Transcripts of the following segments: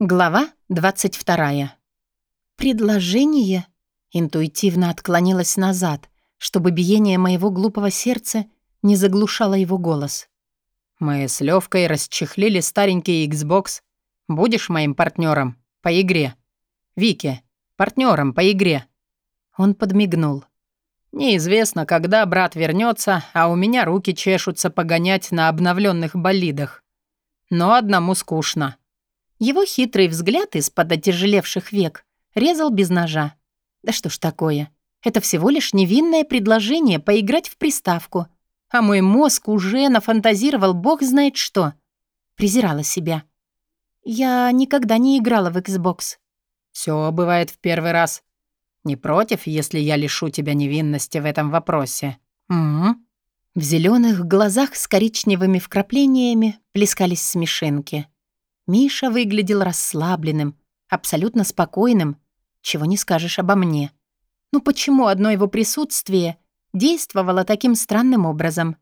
Глава 22. Предложение интуитивно отклонилось назад, чтобы биение моего глупого сердца не заглушало его голос. «Мы с Левкой расчехлили старенький Xbox. Будешь моим партнером по игре? Вики, партнером по игре?» Он подмигнул. «Неизвестно, когда брат вернется, а у меня руки чешутся погонять на обновленных болидах. Но одному скучно». Его хитрый взгляд из-под отяжелевших век резал без ножа. Да что ж такое? Это всего лишь невинное предложение поиграть в приставку. А мой мозг уже нафантазировал бог знает что. Презирала себя. Я никогда не играла в Xbox. Все бывает в первый раз. Не против, если я лишу тебя невинности в этом вопросе? Угу. В зеленых глазах с коричневыми вкраплениями плескались смешинки. Миша выглядел расслабленным, абсолютно спокойным, чего не скажешь обо мне. Ну почему одно его присутствие действовало таким странным образом?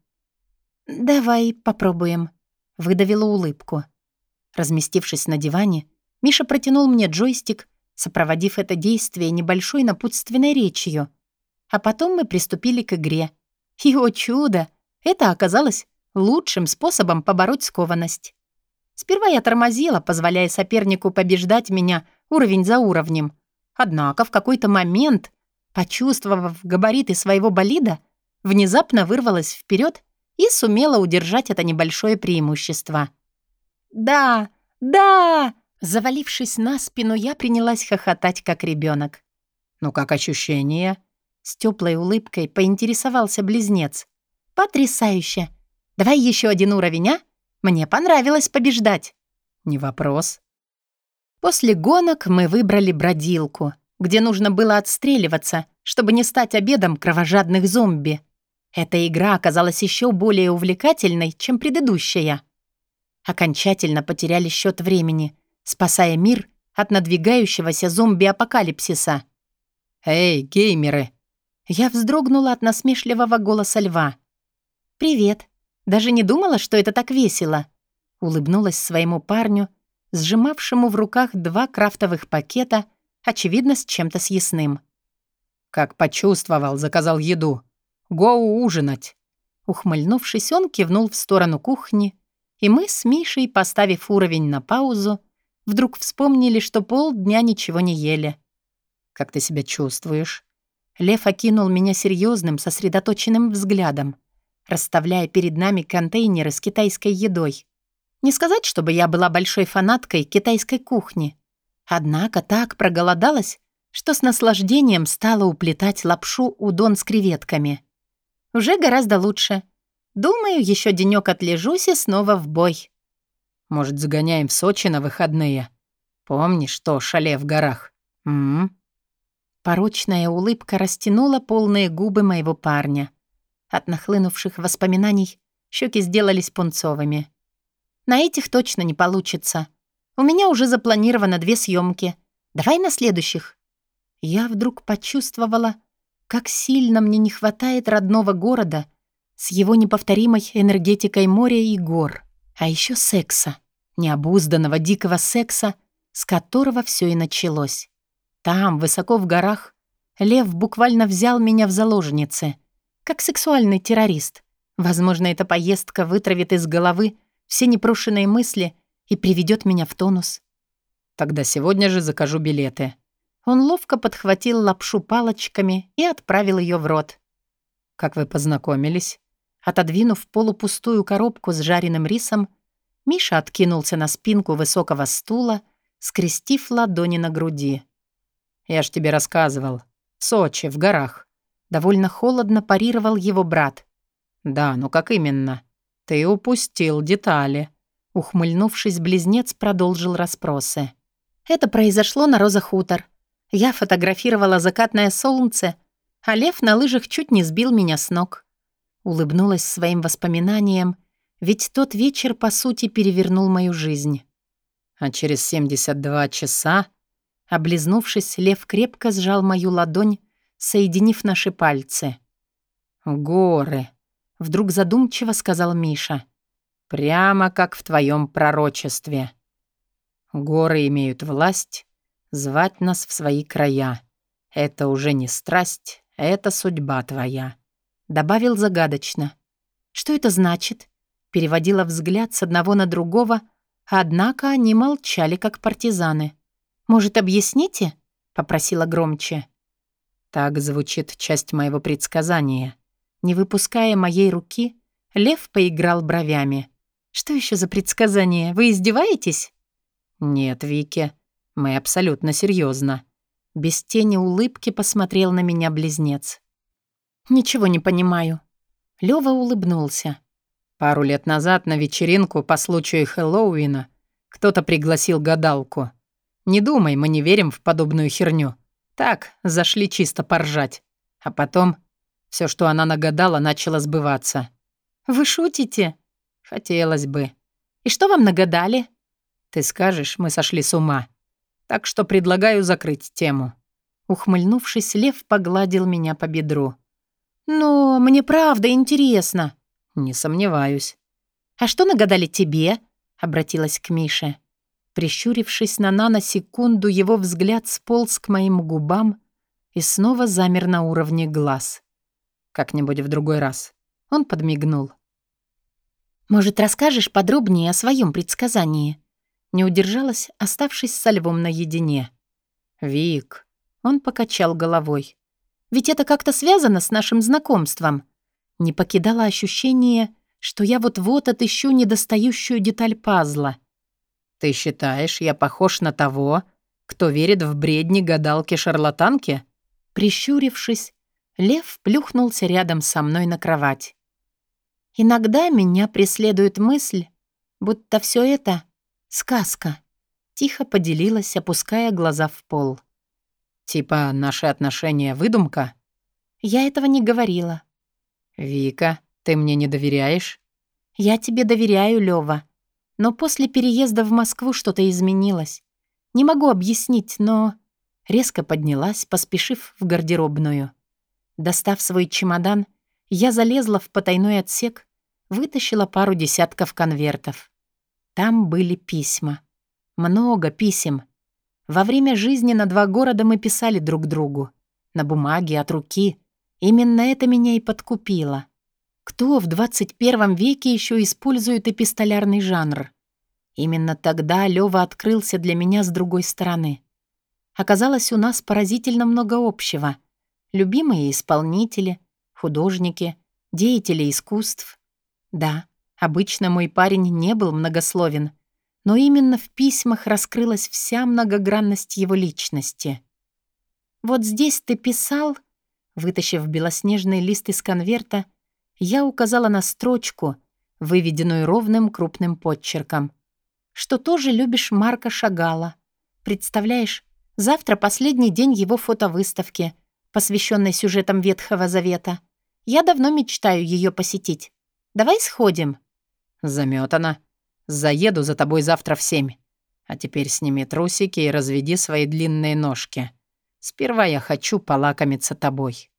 «Давай попробуем», — выдавила улыбку. Разместившись на диване, Миша протянул мне джойстик, сопроводив это действие небольшой напутственной речью. А потом мы приступили к игре. И, о чудо, это оказалось лучшим способом побороть скованность. Сперва я тормозила, позволяя сопернику побеждать меня уровень за уровнем. Однако в какой-то момент, почувствовав габариты своего болида, внезапно вырвалась вперед и сумела удержать это небольшое преимущество. «Да! Да!» Завалившись на спину, я принялась хохотать, как ребенок. «Ну как ощущение?» С теплой улыбкой поинтересовался близнец. «Потрясающе! Давай еще один уровень, а?» Мне понравилось побеждать. Не вопрос. После гонок мы выбрали бродилку, где нужно было отстреливаться, чтобы не стать обедом кровожадных зомби. Эта игра оказалась еще более увлекательной, чем предыдущая. Окончательно потеряли счет времени, спасая мир от надвигающегося зомби-апокалипсиса. «Эй, геймеры!» Я вздрогнула от насмешливого голоса льва. «Привет. Даже не думала, что это так весело. Улыбнулась своему парню, сжимавшему в руках два крафтовых пакета, очевидно, с чем-то съестным. «Как почувствовал, заказал еду. Гоу ужинать!» Ухмыльнувшись, он кивнул в сторону кухни, и мы с Мишей, поставив уровень на паузу, вдруг вспомнили, что полдня ничего не ели. «Как ты себя чувствуешь?» Лев окинул меня серьезным, сосредоточенным взглядом расставляя перед нами контейнеры с китайской едой. Не сказать, чтобы я была большой фанаткой китайской кухни. Однако так проголодалась, что с наслаждением стала уплетать лапшу удон с креветками. Уже гораздо лучше. Думаю, еще денек отлежусь и снова в бой. Может, загоняем в Сочи на выходные? Помнишь, что шале в горах? М, -м, -м. Порочная улыбка растянула полные губы моего парня. От нахлынувших воспоминаний щеки сделались пунцовыми. На этих точно не получится. У меня уже запланировано две съемки. Давай на следующих. Я вдруг почувствовала, как сильно мне не хватает родного города с его неповторимой энергетикой моря и гор, а еще секса, необузданного дикого секса, с которого все и началось. Там, высоко в горах, лев буквально взял меня в заложницы — как сексуальный террорист. Возможно, эта поездка вытравит из головы все непрошенные мысли и приведет меня в тонус. Тогда сегодня же закажу билеты. Он ловко подхватил лапшу палочками и отправил ее в рот. Как вы познакомились? Отодвинув полупустую коробку с жареным рисом, Миша откинулся на спинку высокого стула, скрестив ладони на груди. «Я ж тебе рассказывал. В Сочи, в горах. Довольно холодно парировал его брат. «Да, ну как именно? Ты упустил детали». Ухмыльнувшись, близнец продолжил расспросы. «Это произошло на Роза-Хутор. Я фотографировала закатное солнце, а лев на лыжах чуть не сбил меня с ног». Улыбнулась своим воспоминаниям, ведь тот вечер, по сути, перевернул мою жизнь. А через 72 часа, облизнувшись, лев крепко сжал мою ладонь, соединив наши пальцы. «Горы», — вдруг задумчиво сказал Миша. «Прямо как в твоем пророчестве». Горы имеют власть звать нас в свои края. Это уже не страсть, это судьба твоя», — добавил загадочно. «Что это значит?» Переводила взгляд с одного на другого, однако они молчали, как партизаны. «Может, объясните?» — попросила громче. Так звучит часть моего предсказания. Не выпуская моей руки, лев поиграл бровями. «Что еще за предсказание? Вы издеваетесь?» «Нет, Вики, мы абсолютно серьезно. Без тени улыбки посмотрел на меня близнец. «Ничего не понимаю». Лёва улыбнулся. Пару лет назад на вечеринку по случаю Хэллоуина кто-то пригласил гадалку. Не думай, мы не верим в подобную херню. Так, зашли чисто поржать. А потом все, что она нагадала, начало сбываться. «Вы шутите?» «Хотелось бы». «И что вам нагадали?» «Ты скажешь, мы сошли с ума. Так что предлагаю закрыть тему». Ухмыльнувшись, Лев погладил меня по бедру. «Но мне правда интересно». «Не сомневаюсь». «А что нагадали тебе?» — обратилась к Мише. Прищурившись на наносекунду, его взгляд сполз к моим губам и снова замер на уровне глаз. «Как-нибудь в другой раз». Он подмигнул. «Может, расскажешь подробнее о своем предсказании?» Не удержалась, оставшись со львом наедине. «Вик», — он покачал головой. «Ведь это как-то связано с нашим знакомством». Не покидало ощущение, что я вот-вот отыщу недостающую деталь пазла. «Ты считаешь, я похож на того, кто верит в бредни гадалки-шарлатанки?» Прищурившись, лев плюхнулся рядом со мной на кровать. «Иногда меня преследует мысль, будто все это Сказка. Тихо поделилась, опуская глаза в пол. Типа наши отношения выдумка? Я этого не говорила. Вика, ты мне не доверяешь? Я тебе доверяю, Лёва. Но после переезда в Москву что-то изменилось. Не могу объяснить, но... Резко поднялась, поспешив в гардеробную. Достав свой чемодан, я залезла в потайной отсек, вытащила пару десятков конвертов. Там были письма. Много писем. Во время жизни на два города мы писали друг другу. На бумаге, от руки. Именно это меня и подкупило. Кто в 21 веке еще использует эпистолярный жанр? Именно тогда Лёва открылся для меня с другой стороны. Оказалось, у нас поразительно много общего. Любимые исполнители, художники, деятели искусств. Да, Обычно мой парень не был многословен, но именно в письмах раскрылась вся многогранность его личности. «Вот здесь ты писал...» Вытащив белоснежный лист из конверта, я указала на строчку, выведенную ровным крупным подчерком, что тоже любишь Марка Шагала. Представляешь, завтра последний день его фотовыставки, посвященной сюжетам Ветхого Завета. Я давно мечтаю ее посетить. Давай сходим. Заметана. Заеду за тобой завтра в семь. А теперь сними трусики и разведи свои длинные ножки. Сперва я хочу полакомиться тобой».